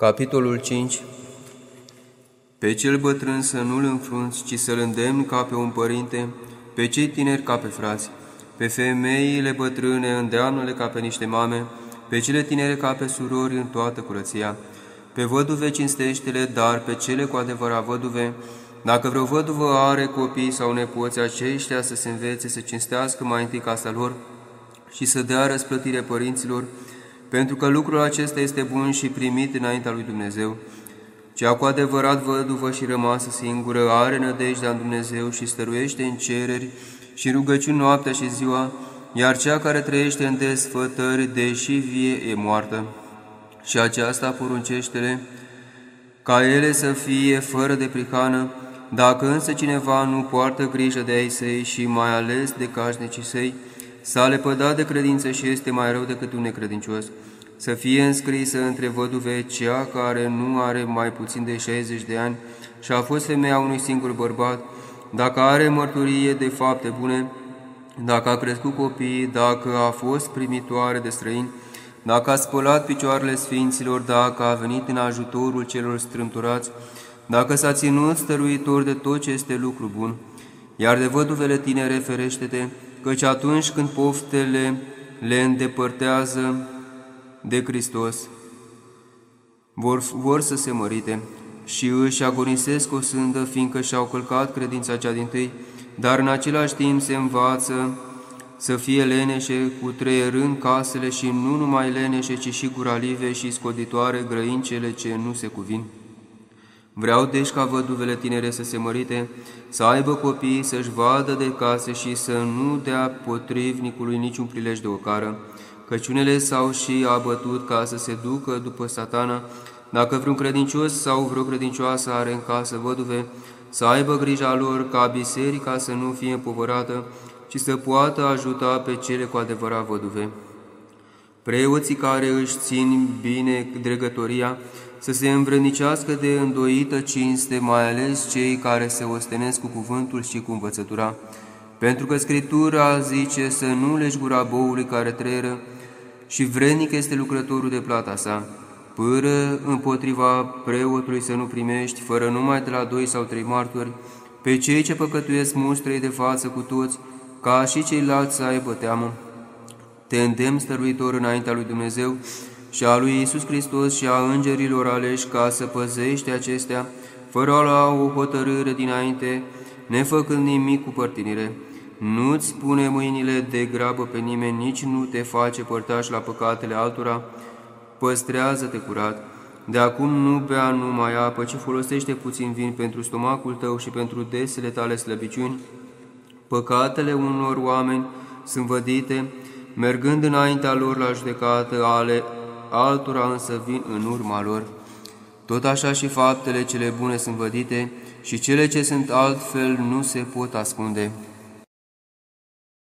Capitolul 5 Pe cel bătrân să nu-l înfrunți, ci să-l îndemn ca pe un părinte, pe cei tineri ca pe frați, pe femeile bătrâne îndeamnă-le ca pe niște mame, pe cele tinere ca pe surori în toată curăția, pe văduve cinstește-le, dar pe cele cu adevărat văduve, dacă vreo văduvă are copii sau nepoți, aceștia să se învețe să cinstească mai întâi casa lor și să dea răsplătire părinților, pentru că lucrul acesta este bun și primit înaintea lui Dumnezeu. Cea cu adevărat văduvă și rămasă singură are nădejdea în Dumnezeu și stăruiește în cereri și rugăciuni noaptea și ziua, iar cea care trăiește în desfătări, deși vie, e moartă. Și aceasta poruncește-le, ca ele să fie fără de prihană, dacă însă cineva nu poartă grijă de ei săi și mai ales de cașnicii săi, S-a lepădat de credință și este mai rău decât un necredincios. Să fie înscrisă între văduve cea care nu are mai puțin de 60 de ani și a fost femeia unui singur bărbat, dacă are mărturie de fapte bune, dacă a crescut copiii, dacă a fost primitoare de străini, dacă a spălat picioarele sfinților, dacă a venit în ajutorul celor strâmturați, dacă s-a ținut stăruitor de tot ce este lucru bun, iar de văduvele tinere ferește-te, căci atunci când poftele le îndepărtează de Hristos, vor, vor să se mărite și își agonisesc o sândă, fiindcă și-au călcat credința cea din tâi, dar în același timp se învață să fie leneșe cu treierând casele și nu numai leneșe, ci și guralive și scoditoare grăind cele ce nu se cuvin. Vreau deci ca văduvele tinere să se mărite, să aibă copii, să-și vadă de case și să nu dea potrivnicului niciun prilej de ocară, căci unele s-au și abătut ca să se ducă după satana, dacă vreun credincios sau vreo credincioasă are în casă văduve, să aibă grija lor ca biserica să nu fie împovărată, ci să poată ajuta pe cele cu adevărat văduve. Preoții care își țin bine dregătoria, să se învrănicească de îndoită cinste, mai ales cei care se ostenesc cu cuvântul și cu învățătura, pentru că Scriptura zice să nu leși gura boului care trăieră și vrednic este lucrătorul de plata sa, pără împotriva preotului să nu primești, fără numai de la doi sau trei martori, pe cei ce păcătuiesc mustrei de față cu toți, ca și ceilalți să aibă teamă. Te îndemn, stăruitor, înaintea lui Dumnezeu, și a lui Isus Hristos și a îngerilor aleși ca să păzește acestea, fără a lua o hotărâre dinainte, nefăcând nimic cu părtinire. Nu-ți pune mâinile de grabă pe nimeni, nici nu te face părtaș la păcatele altora, păstrează-te curat. De acum nu bea numai apă, ci folosește puțin vin pentru stomacul tău și pentru desele tale slăbiciuni. Păcatele unor oameni sunt vădite, mergând înaintea lor la judecată ale altora însă vin în urma lor. Tot așa și faptele cele bune sunt vădite și cele ce sunt altfel nu se pot ascunde.